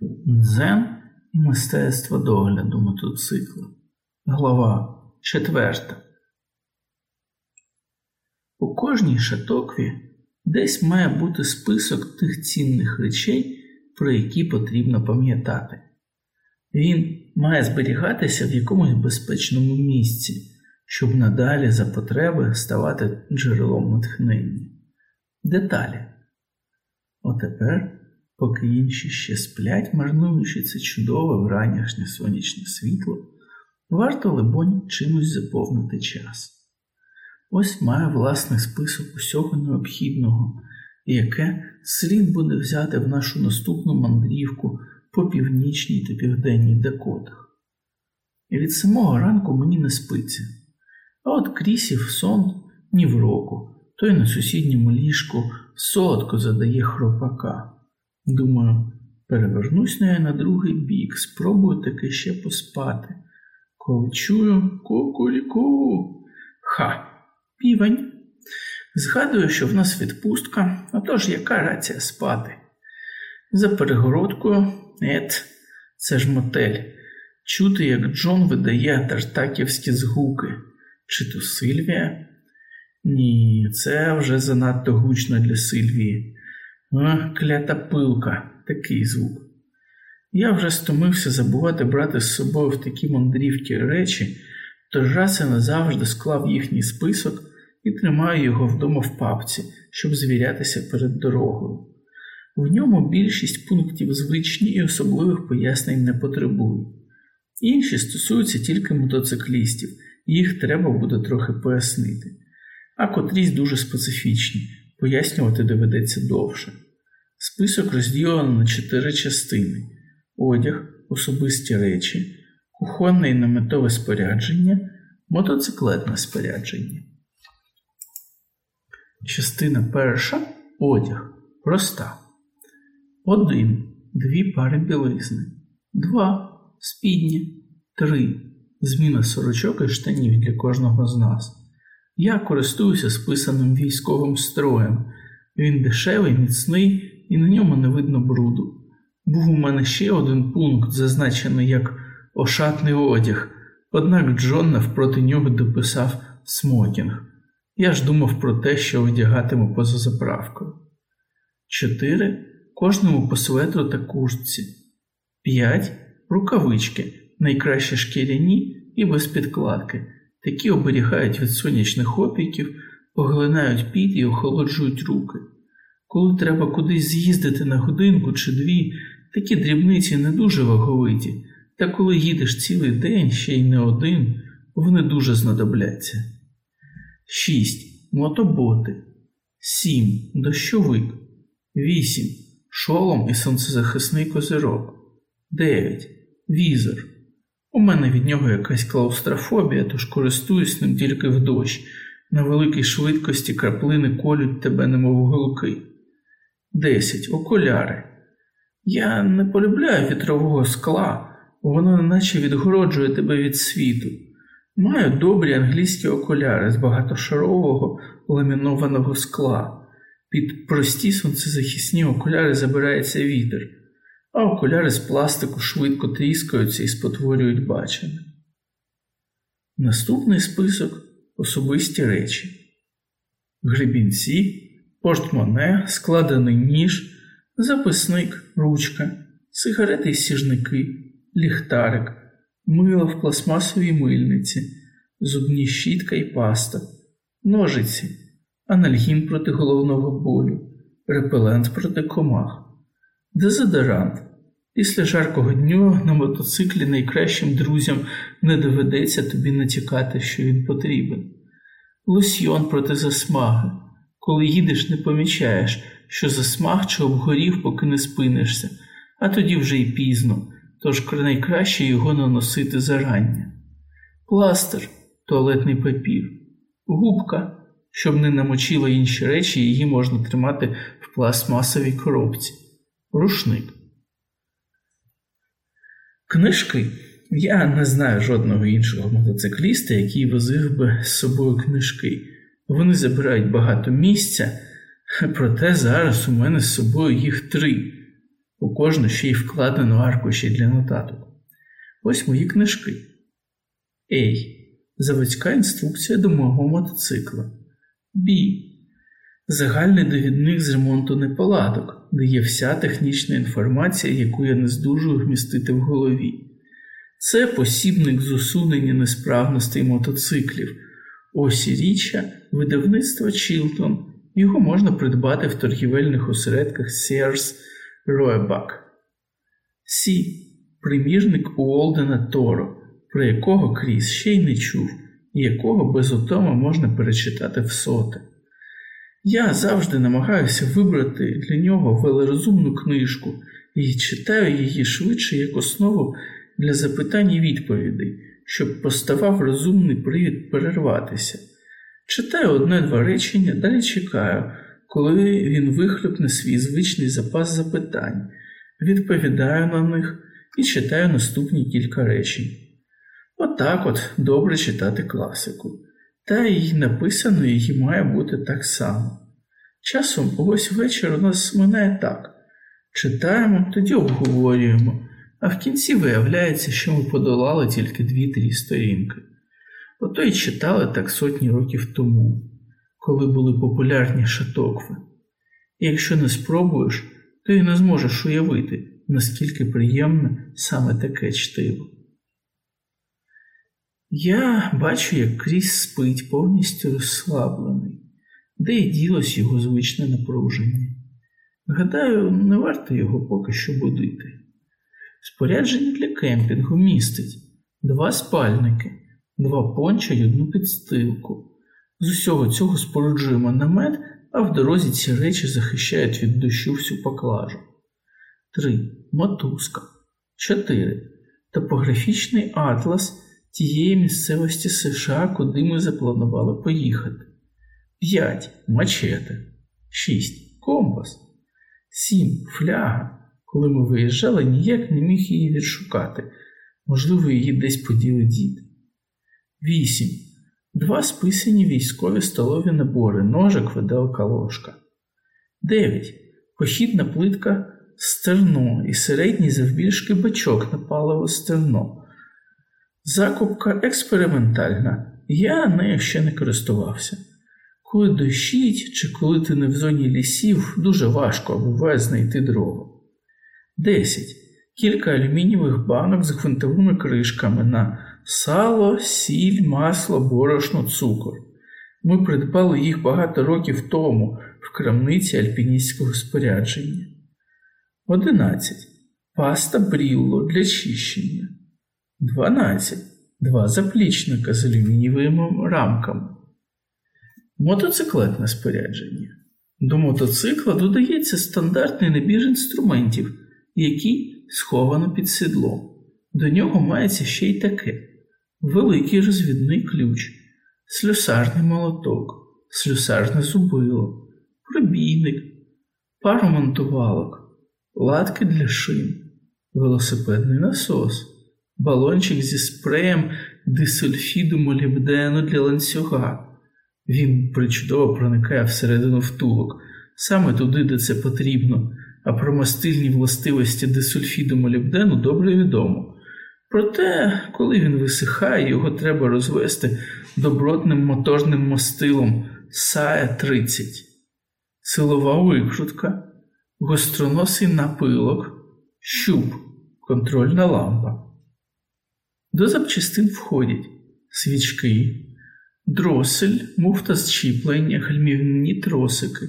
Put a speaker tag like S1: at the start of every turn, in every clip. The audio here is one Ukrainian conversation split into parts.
S1: Дзен і мистецтво догляду мотоцикла. Глава четверта. У кожній шатокві десь має бути список тих цінних речей, про які потрібно пам'ятати. Він має зберігатися в якомусь безпечному місці, щоб надалі за потреби ставати джерелом натхнення. Деталі. Отепер, поки інші ще сплять, марнуючи це чудове вранішнє сонячне світло, варто, либонь, чимось заповнити час. Ось має власний список усього необхідного, яке слід буде взяти в нашу наступну мандрівку по північній та південній Дакотах. І від самого ранку мені не спиться, а от крісів сон ні в року, той на сусідньому ліжку солодко задає хропака. Думаю, перевернусь на я на другий бік, спробую таки ще поспати. Коли чую кукуріку. Ха, півень. Згадую, що в нас відпустка, а тож яка рація спати? За перегородкою, ет, це ж мотель. Чути, як Джон видає тартаківські згуки, чи то Сильвія? Ні, це вже занадто гучно для Сильвії. О, клята пилка, такий звук. Я вже стомився забувати брати з собою в такі мандрівки речі, тож раз і назавжди склав їхній список і тримаю його вдома в папці, щоб звірятися перед дорогою. В ньому більшість пунктів звичні і особливих пояснень не потребують. Інші стосуються тільки мотоциклістів, їх треба буде трохи пояснити, а котрісь дуже специфічні, пояснювати доведеться довше. Список розділено на чотири частини: одяг, особисті речі, кухонне і наметове спорядження, мотоциклетне спорядження. Частина перша одяг. Проста. 1. Дві пари білизни. 2. Спідні. 3. Зміна сорочок і штанів для кожного з нас. Я користуюся списаним військовим строєм. Він дешевий, міцний і на ньому не видно бруду. Був у мене ще один пункт, зазначений як ошатний одяг, однак Джон навпроти нього дописав смокінг. Я ж думав про те, що одягатиму поза заправкою. 4. Кожному по светру та куртці. 5. Рукавички, найкраще шкіряні і без підкладки. Такі оберігають від сонячних опіків, поглинають піт і охолоджують руки. Коли треба кудись з'їздити на годинку чи дві, такі дрібниці не дуже ваговиті, та коли їдеш цілий день ще й не один, вони дуже знадобляться. 6. Мотоботи. 7. Дощовик. 8. Шолом і сонцезахисний козирок. 9. Візор. У мене від нього якась клаустрофобія, тож користуюсь ним тільки в дощ. На великій швидкості краплини колють тебе, немов голки. 10. Окуляри. Я не полюбляю вітрового скла, воно наче відгороджує тебе від світу. Маю добрі англійські окуляри з багатошарового ламінованого скла. Під прості сонцезахисні окуляри забирається вітер, а окуляри з пластику швидко тріскаються і спотворюють бачення. Наступний список особисті речі: гребінці, портмоне, складений ніж, записник, ручка, сигарети й сіжники, ліхтарик, мило в пластмасовій мильниці, зубні щітка і паста, ножиці, анальгін проти головного болю, репелент проти комах, дезодорант. Після жаркого дню на мотоциклі найкращим друзям не доведеться тобі натякати, що він потрібен. Лосьйон проти засмаги. Коли їдеш, не помічаєш, що засмаг чи обгорів, поки не спинишся, а тоді вже й пізно, тож найкраще його наносити зарання. Пластир, туалетний папір, губка, щоб не намочила інші речі, її можна тримати в пластмасовій коробці, рушник. Книжки. Я не знаю жодного іншого мотоцикліста, який возив би з собою книжки. Вони забирають багато місця, проте зараз у мене з собою їх три. У кожну ще й вкладено аркуші для нотаток. Ось мої книжки. Ей. Заводська інструкція до мого мотоцикла. Бі. Загальний довідник з ремонту неполадок, де є вся технічна інформація, яку я не здужую вмістити в голові. Це посібник з усунення несправностей мотоциклів. Ось і річчя видавництва Чілтон. Його можна придбати в торгівельних осередках Sears Roebuck. Сі. Примірник Уолдена Торо, про якого Кріс ще й не чув, і якого без утоми можна перечитати в соте. Я завжди намагаюся вибрати для нього велорозумну книжку і читаю її швидше як основу для запитань і відповідей, щоб поставав розумний привід перерватися. Читаю одне-два речення, далі чекаю, коли він вихлюпне свій звичний запас запитань, відповідаю на них і читаю наступні кілька речень. Отак от, от добре читати класику, та й написано її має бути так само. Часом ось вечір у нас минає так читаємо, тоді обговорюємо, а в кінці виявляється, що ми подолали тільки дві-три сторінки. Ото й читали так сотні років тому, коли були популярні шатокви. І якщо не спробуєш, то й не зможеш уявити, наскільки приємне саме таке чтиво. Я бачу, як Кріс спить повністю розслаблений, де й ділось його звичне напруження. Гадаю, не варто його поки що будити. Спорядження для кемпінгу містить два спальники, два понча й одну підстилку. З усього цього споруджуємо намет, а в дорозі ці речі захищають від дощу всю поклажу. 3. Мотузка. 4. Топографічний атлас тієї місцевості США, куди ми запланували поїхати. 5. Мачете. 6. Компас. 7. Фляга. Коли ми виїжджали, ніяк не міг її відшукати. Можливо, її десь поділи дід. 8. Два списані військові столові набори, ножик, виделка, ложка. 9. Похідна плитка стерно і середній завбільшки бачок на паливо стерно. Закупка експериментальна, я нею ще не користувався. Коли дощить чи коли ти не в зоні лісів, дуже важко буває знайти дрова. 10. Кілька алюмінієвих банок з гвинтовими кришками на сало, сіль, масло, борошно, цукор. Ми придбали їх багато років тому в крамниці альпіністського спорядження. 11. Паста брілло для чищення. 12. Два заплічника з алюмінієвими рамками. Мотоциклетне спорядження. До мотоцикла додається стандартний набір інструментів, який сховано під седлом. До нього мається ще й таке: великий розвідний ключ, слюсарний молоток, слюсарне зубило, пробійник, пару монтувалок, латки для шин, велосипедний насос, балончик зі спреєм дисульфіду молібдену для ланцюга. Він причудово проникає всередину втулок, саме туди, де це потрібно, а про мастильні властивості дисульфіду молібдену добре відомо. Проте, коли він висихає, його треба розвести добротним моторним мастилом SAE 30, силова викрутка, гостроносий напилок, щуп, контрольна лампа. До запчастин входять свічки, дросель, муфта зчіплення, гальмівні тросики,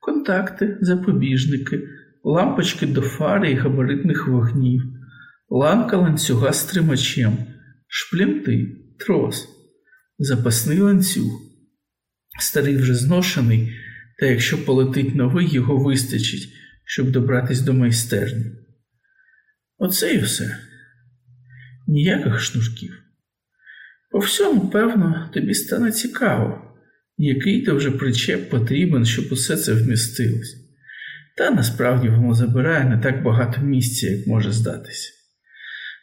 S1: контакти, запобіжники, лампочки до фари і габаритних вогнів, ланка ланцюга з тримачем, шплінти, трос, запасний ланцюг, старий вже зношений, та якщо полетить новий, його вистачить, щоб добратись до майстерні. Оце й все. Ніяких шнурків. По всьому, певно, тобі стане цікаво, який то вже причеп потрібен, щоб усе це вмістилось. Та насправді воно забирає не так багато місця, як може здатися.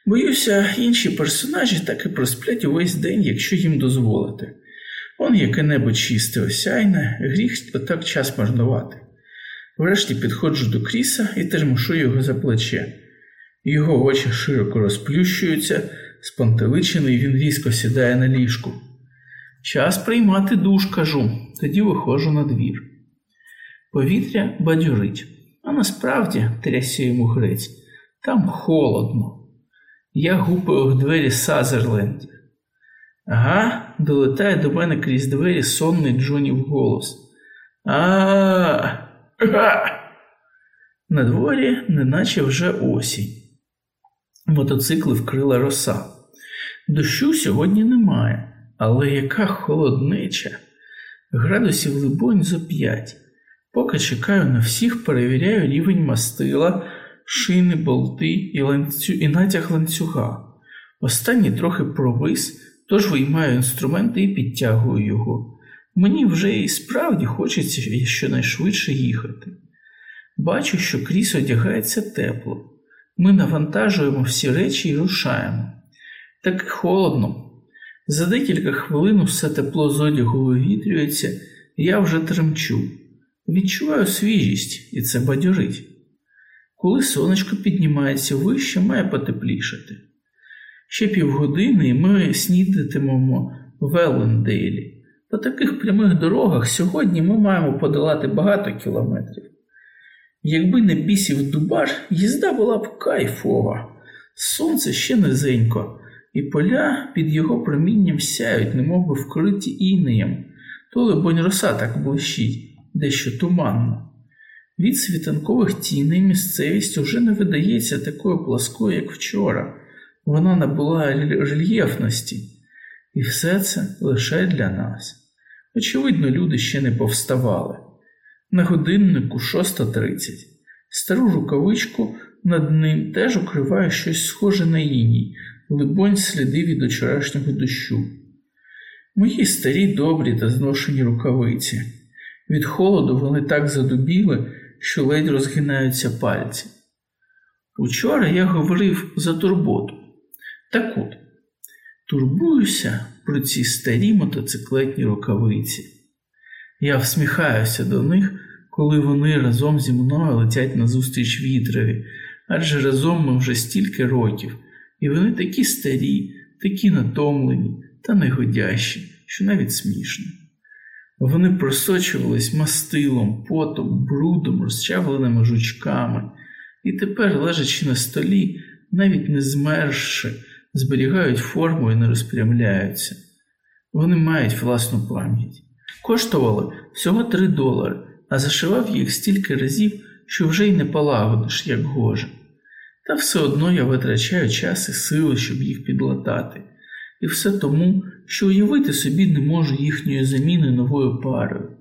S1: Боюся, інші персонажі так і просплять увесь день, якщо їм дозволити. Он яке небо чисте, осяйне, гріх отак час марнувати. Врешті підходжу до кріса і термошу його за плече. Його очі широко розплющуються, спантеличений він різко сідає на ліжку. Час приймати душ, кажу, тоді виходжу на двір. Повітря бадьорить, а насправді, трясся йому грець, там холодно. Я гупаю в двері Сазерленді. Ага, долетає до мене крізь двері сонний Джонів голос. А. На дворі, неначе вже осінь. Мотоцикли вкрила роса. Дощу сьогодні немає, але яка холоднича. Градусів, либонь, зо п'ять. Поки чекаю на всіх, перевіряю рівень мастила, шини, болти і, ланцю... і натяг ланцюга. Останній трохи провис, тож виймаю інструменти і підтягую його. Мені вже і справді хочеться щонайшвидше їхати. Бачу, що кріс одягається тепло. Ми навантажуємо всі речі і рушаємо. Так холодно. За декілька хвилин все тепло з одягу вивітрюється, і я вже тремчу. Відчуваю свіжість, і це бадьорить. Коли сонечко піднімається вище, має потеплішати. Ще півгодини і ми снідатимемо в Еллендейлі. По таких прямих дорогах сьогодні ми маємо подолати багато кілометрів. Якби не бісів дубар, їзда була б кайфова. Сонце ще низенько, і поля під його промінням сяють, немов вкриті інеєм, то либонь роса так блищить, дещо туманно. Від світанкових тіней місцевість уже не видається такою пласкою, як вчора. Вона набула рельєфності, і все це лише для нас. Очевидно, люди ще не повставали. На годиннику 6.30. Стару рукавичку над ним теж укриває щось схоже на іній, либонь, сліди від вчорашнього дощу. Мої старі добрі та зношені рукавиці. Від холоду вони так задубіли, що ледь розгинаються пальці. Учора я говорив за турботу. Так от, турбуюся про ці старі мотоциклетні рукавиці. Я всміхаюся до них, коли вони разом зі мною летять назустріч вітрові, адже разом ми вже стільки років, і вони такі старі, такі натомлені та негодящі, що навіть смішно. Вони просочувались мастилом, потом, брудом, розчавленими жучками, і тепер, лежачи на столі, навіть не змерзши, зберігають форму і не розпрямляються. Вони мають власну пам'ять. Коштували всього 3 долари, а зашивав їх стільки разів, що вже й не полагодиш, як гоже. Та все одно я витрачаю час і сили, щоб їх підлатати, і все тому, що уявити собі не можу їхньої заміни новою парою.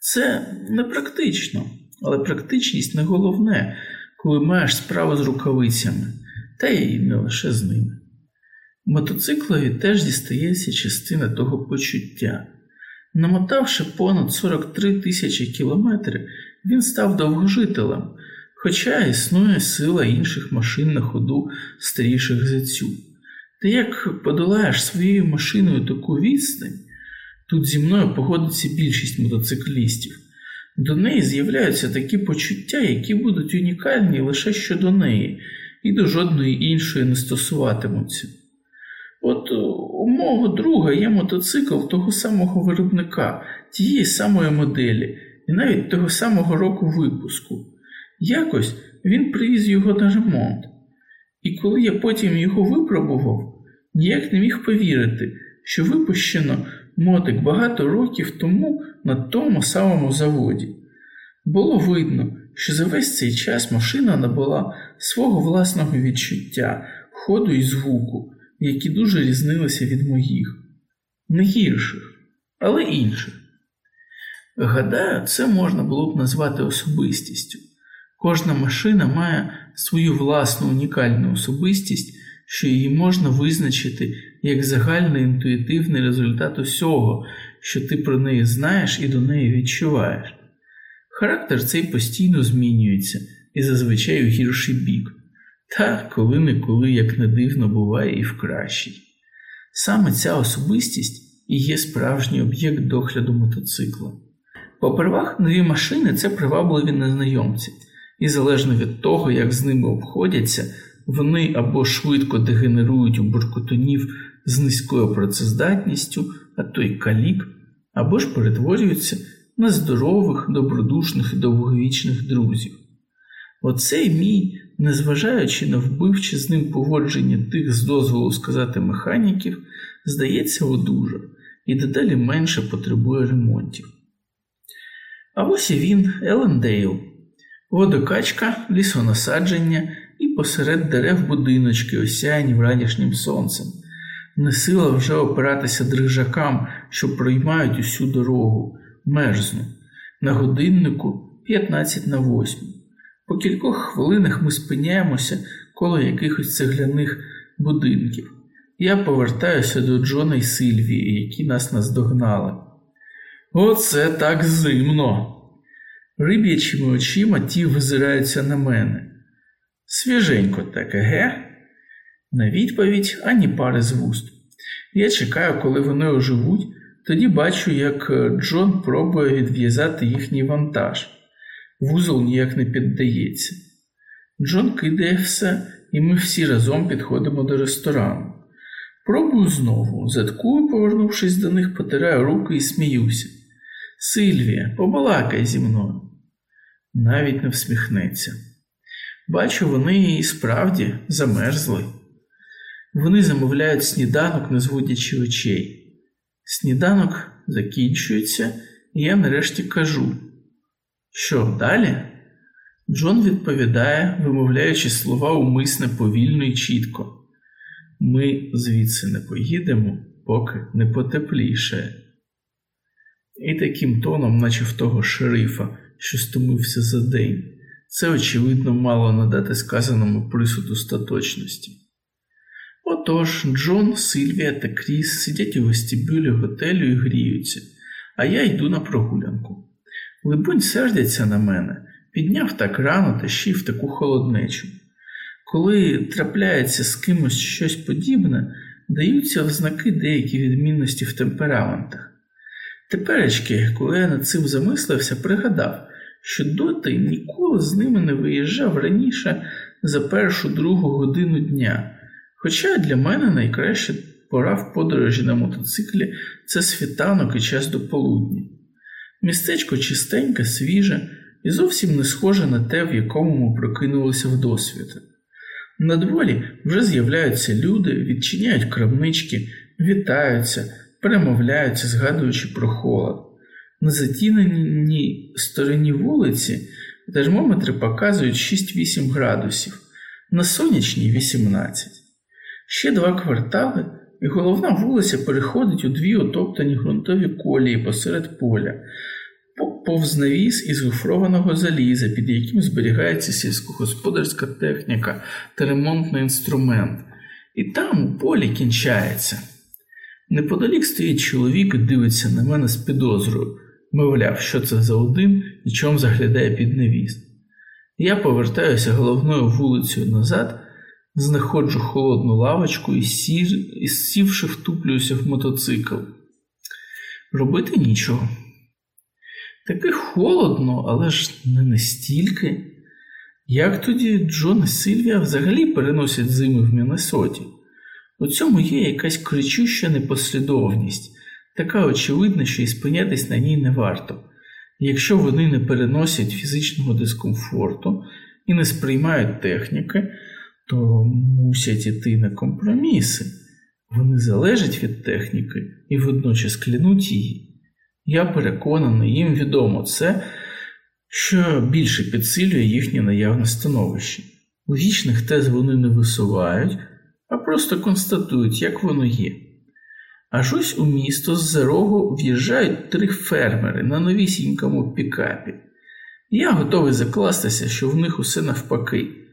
S1: Це непрактично, але практичність не головне, коли маєш справу з рукавицями, та й не лише з ними. Мотоциклові теж дістається частина того почуття. Намотавши понад 43 тисячі кілометрів, він став довгожителем, хоча існує сила інших машин на ходу старіших за цю. Та як подолаєш своєю машиною таку відстань, тут зі мною погодиться більшість мотоциклістів. До неї з'являються такі почуття, які будуть унікальні лише щодо неї, і до жодної іншої не стосуватимуться. От мого друга є мотоцикл того самого виробника, тієї самої моделі, і навіть того самого року випуску. Якось він привіз його на ремонт. І коли я потім його випробував, ніяк не міг повірити, що випущено мотик багато років тому на тому самому заводі. Було видно, що за весь цей час машина набула свого власного відчуття, ходу і звуку, які дуже різнилися від моїх, не гірших, але інших. Гадаю, це можна було б назвати особистістю. Кожна машина має свою власну унікальну особистість, що її можна визначити як загальний інтуїтивний результат усього, що ти про неї знаєш і до неї відчуваєш. Характер цей постійно змінюється і зазвичай у гірший бік, та коли-неколи, як не дивно, буває і в кращий. Саме ця особистість і є справжній об'єкт догляду мотоцикла. Попервах нові машини це привабливі незнайомці, і залежно від того, як з ними обходяться, вони або швидко дегенерують у буркотунів з низькою працездатністю, а то й калік, або ж перетворюються на здорових, добродушних і довговічних друзів. Оцей мій, незважаючи на вбивче з ним поводження тих з дозволу сказати механіків, здається, одужав і дедалі менше потребує ремонтів. А ось і він, Елендейл, водокачка, лісонасадження і посеред дерев будиночки, осяяні вранішнім сонцем. Не сила вже опиратися дрижакам, що проймають усю дорогу, мерзну. На годиннику 15 на 8. По кількох хвилинах ми спиняємося коло якихось цегляних будинків. Я повертаюся до Джона і Сильвії, які нас наздогнали. Оце так зимно. Риб'ячими очима ті визираються на мене. Свіженько таке, ге? На відповідь ані пари з вуст. Я чекаю, коли вони оживуть, тоді бачу, як Джон пробує відв'язати їхній вантаж. Вузол ніяк не піддається. Джон кидає все, і ми всі разом підходимо до ресторану. Пробую знову, заткую, повернувшись до них, потираю руки і сміюся. Сильвія, побалакай зі мною. Навіть не всміхнеться. Бачу, вони і справді замерзли. Вони замовляють сніданок, не зводячи очей. Сніданок закінчується, і я нарешті кажу. Що далі? Джон відповідає, вимовляючи слова умисне повільно і чітко. Ми звідси не поїдемо, поки не потепліше. І таким тоном, наче в того шерифа, що стомився за день, це, очевидно, мало надати сказаному присуд остаточності. Отож, Джон, Сильвія та Кріс сидять у вестибюлі готелю і гріються, а я йду на прогулянку. Либонь, сердяться на мене, підняв так рано та ще й в таку холоднечу. Коли трапляється з кимось щось подібне, даються взнаки деякі відмінності в темпераментах. Теперечки, коли я над цим замислився, пригадав, що доти ніколи з ними не виїжджав раніше за першу другу годину дня. Хоча для мене найкраща пора в подорожі на мотоциклі це світанок і час до полудня. Містечко чистеньке, свіже і зовсім не схоже на те, в якому ми прокинулися в досвіта. На дворі вже з'являються люди, відчиняють крамнички, вітаються, перемовляються, згадуючи про холод. На затіненій стороні вулиці термометри показують 6-8 градусів, на сонячній 18. Ще два квартали, і головна вулиця переходить у дві отоптані ґрунтові колії посеред поля, повз навіс із гофрованого заліза, під яким зберігається сільськогосподарська техніка та ремонтний інструмент, і там у полі кінчається. Неподалік стоїть чоловік і дивиться на мене з підозрою, мовляв, що це за один і чом заглядає під навіс. Я повертаюся головною вулицею назад, знаходжу холодну лавочку і, сів, і сівши, втуплююся в мотоцикл. Робити нічого. Таки холодно, але ж не настільки. Як тоді Джон і Сильвія взагалі переносять зими в Міннесоті? У цьому є якась кричуща непослідовність, така очевидна, що і спинятись на ній не варто. Якщо вони не переносять фізичного дискомфорту і не сприймають техніки, то мусять іти на компроміси. Вони залежать від техніки і водночас клянуть її. Я переконаний, їм відомо це, що більше підсилює їхнє наявне становище. Логічних тез вони не висувають, а просто констатують, як воно є. Аж ось у місто з за рогу в'їжджають три фермери на новісінькому пікапі. Я готовий закластися, що в них усе навпаки.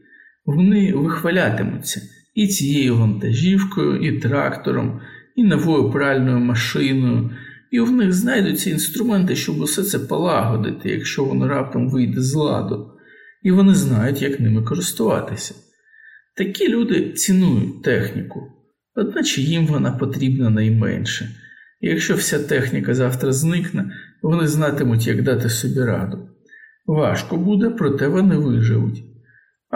S1: Вони вихвалятимуться і цією вантажівкою, і трактором, і новою пральною машиною, і в них знайдуться інструменти, щоб усе це полагодити, якщо воно раптом вийде з ладу, і вони знають, як ними користуватися. Такі люди цінують техніку, одначе їм вона потрібна найменше. І якщо вся техніка завтра зникне, вони знатимуть, як дати собі раду. Важко буде, проте вони виживуть.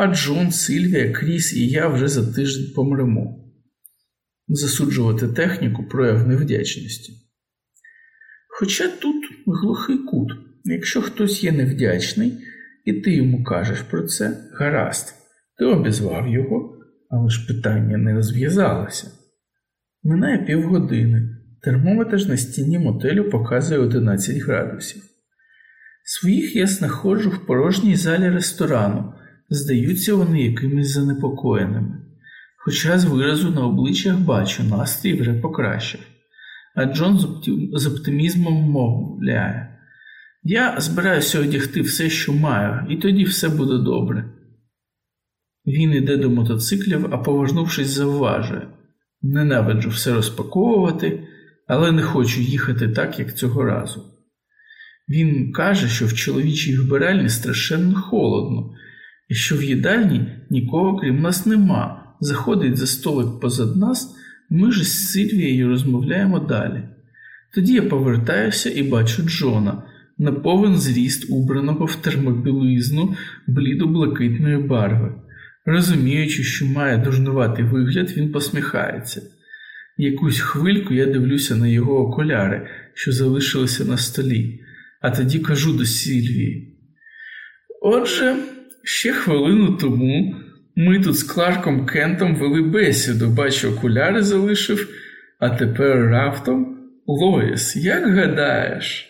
S1: А Джон, Сильвія, Кріс і я вже за тиждень помремо. Засуджувати техніку прояв невдячності. Хоча тут глухий кут, якщо хтось є невдячний, і ти йому кажеш про це, гаразд, ти обізвав його, але ж питання не розв'язалося. Минає півгодини, термометр на стіні мотелю показує 11 градусів. Своїх я знаходжу в порожній залі ресторану, здаються вони якимись занепокоєними. Хоча з виразу на обличчях бачу, настрій вже покращив. А Джон з оптимізмом мовляє Я збираюся одягти все, що маю, і тоді все буде добре. Він іде до мотоциклів, а повернувшись, завважує Ненавиджу все розпаковувати, але не хочу їхати так, як цього разу. Він каже, що в чоловічій вбиральні страшенно холодно, і що в їдальні нікого крім нас нема. Заходить за столик позад нас, ми ж з Сильвією розмовляємо далі. Тоді я повертаюся і бачу Джона, на повен зріст, убраного в термобілизну блідо-блакитної барви. Розуміючи, що має дурнуватий вигляд, він посміхається. Якусь хвильку я дивлюся на його окуляри, що залишилися на столі, а тоді кажу до Сільвії. Отже, ще хвилину тому ми тут з Кларком Кентом вели бесіду, бачу, окуляри залишив, а тепер раптом Лоїс, як гадаєш?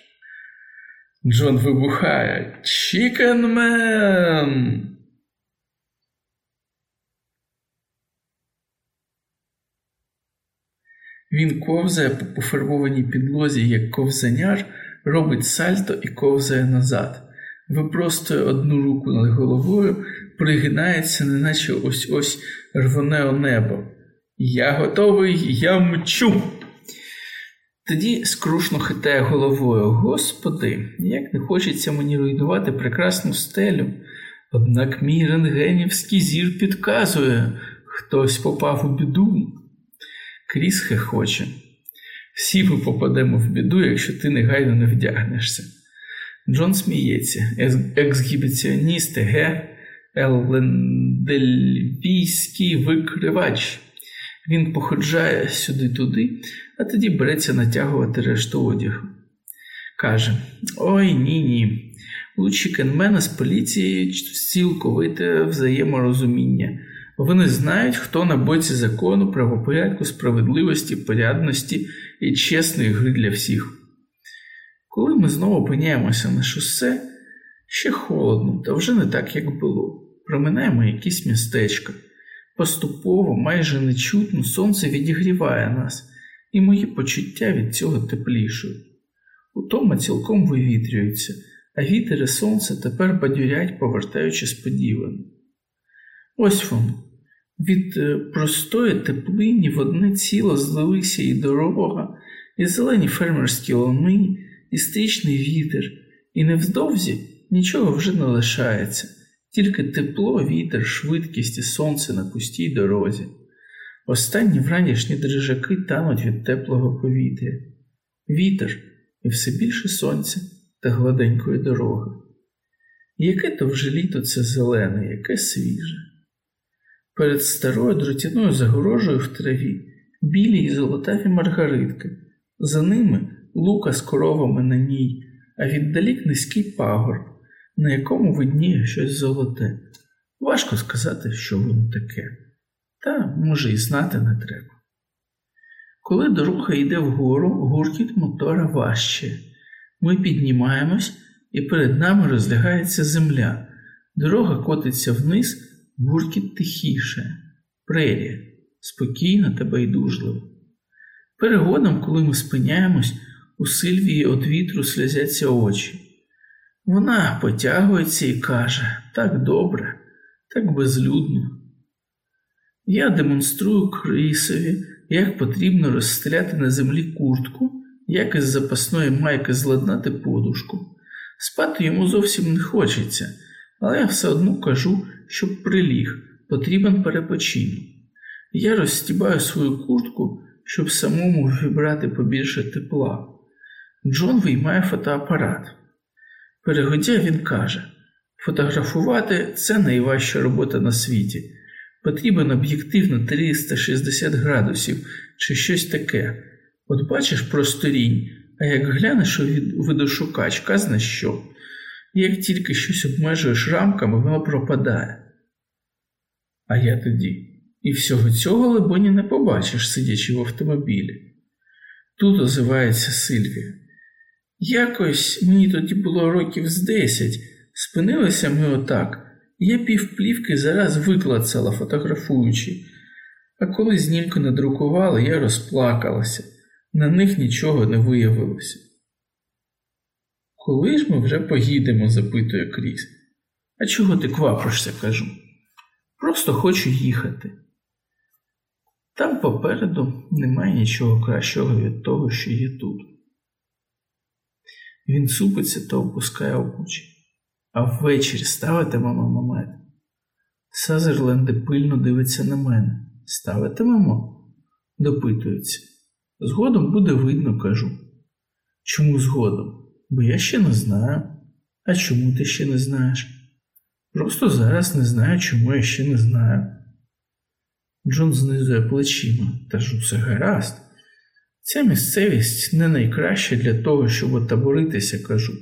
S1: Джон вибухає Чікенмен. Він ковзає по пофарбованій підлозі, як ковзаняр, робить сальто і ковзає назад, випростує одну руку над головою, пригинається, неначе ось ось рвоне у небо. Я готовий, я мчу. Тоді скрушно хитає головою. Господи, як не хочеться мені руйнувати прекрасну стелю. Однак мій рентгенівський зір підказує, хтось попав у біду. Кріс хехоче. Всі ми попадемо в біду, якщо ти негайно не вдягнешся. Джон сміється, ексгібіціоніст, ге, елендельвійський викривач. Він походжає сюди-туди, а тоді береться натягувати решту одягу. Каже: Ой ні ні. У Чікенмена з поліцією цілковите взаєморозуміння. Вони знають, хто на боці закону, правопорядку, справедливості, порядності і чесної гри для всіх. Коли ми знову опиняємося на шосе, ще холодно, та вже не так, як було. Проминаємо якісь містечка. Поступово, майже нечутно, сонце відігріває нас, і мої почуття від цього теплішують. Утома цілком вивітрюється, а вітер і сонце тепер бадюрять, повертаючи сподівано. Ось воно. Від е, простої теплині в одне ціло злилися і дорога, і зелені фермерські лони, і стрічний вітер, і невдовзі нічого вже не лишається, тільки тепло, вітер, швидкість і сонце на пустій дорозі. Останні вранішні дрижаки тануть від теплого повітря, вітер і все більше сонця та гладенької дороги. Яке то вже літо це зелене, яке свіже. Перед старою дротяною загорожею в траві білі й золотаві маргаритки, за ними лука з коровами на ній, а віддалік низький пагор, на якому видніє щось золоте. Важко сказати, що воно таке, та, може, і знати не треба. Коли дорога йде вгору, гуркіт мотора важче. Ми піднімаємось, і перед нами розлягається земля. Дорога котиться вниз. Гуркіт тихіше, прерія, спокійна та байдужлива. Перегодом, коли ми спиняємось, у Сильвії від вітру сльозяться очі. Вона потягується і каже так добре, так безлюдно. Я демонструю Крисові, як потрібно розстріляти на землі куртку, як із запасної майки зладнати подушку. Спати йому зовсім не хочеться, але я все одно кажу, щоб приліг, потрібен перепочинок. Я розстібаю свою куртку, щоб самому вибрати побільше тепла. Джон виймає фотоапарат. Перегодя він каже: фотографувати це найважча робота на світі. Потрібен об'єктив на 360 градусів чи щось таке. От бачиш просторінь, а як глянеш у видошукач, казна що. Як тільки щось обмежуєш рамками, воно пропадає. А я тоді і всього цього, либоні, не побачиш, сидячи в автомобілі. Тут озивається Сильвія. Якось мені тоді було років з десять, спинилися ми отак, я півплівки зараз виклацала, фотографуючи, а коли знімки надрукували, я розплакалася, на них нічого не виявилося. Коли ж ми вже поїдемо? запитує Кріс. А чого ти квапишся, кажу? Просто хочу їхати. Там попереду немає нічого кращого від того, що є тут. Він супиться та опускає очі, а ввечері ставитимемо момент. Сазерленде пильно дивиться на мене. Ставитимемо? допитується. Згодом буде видно, кажу. Чому згодом? Бо я ще не знаю. А чому ти ще не знаєш? Просто зараз не знаю, чому я ще не знаю. Джон знизує плечима, та ж усе гаразд. Ця місцевість не найкраща для того, щоб отаборитися, кажу.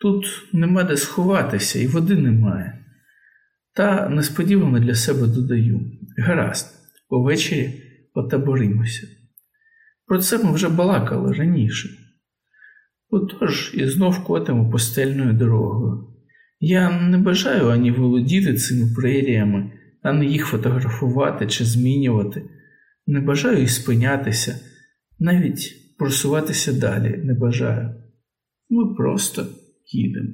S1: Тут нема де сховатися і води немає. Та несподівано для себе додаю гаразд, увечері отаборимося. Про це ми вже балакали раніше. Отож і знов котимо постельною дорогою. Я не бажаю ані володіти цими преріями, ані їх фотографувати чи змінювати. Не бажаю і спинятися, навіть просуватися далі не бажаю. Ми просто їдемо.